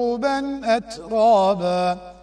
عربا أترابا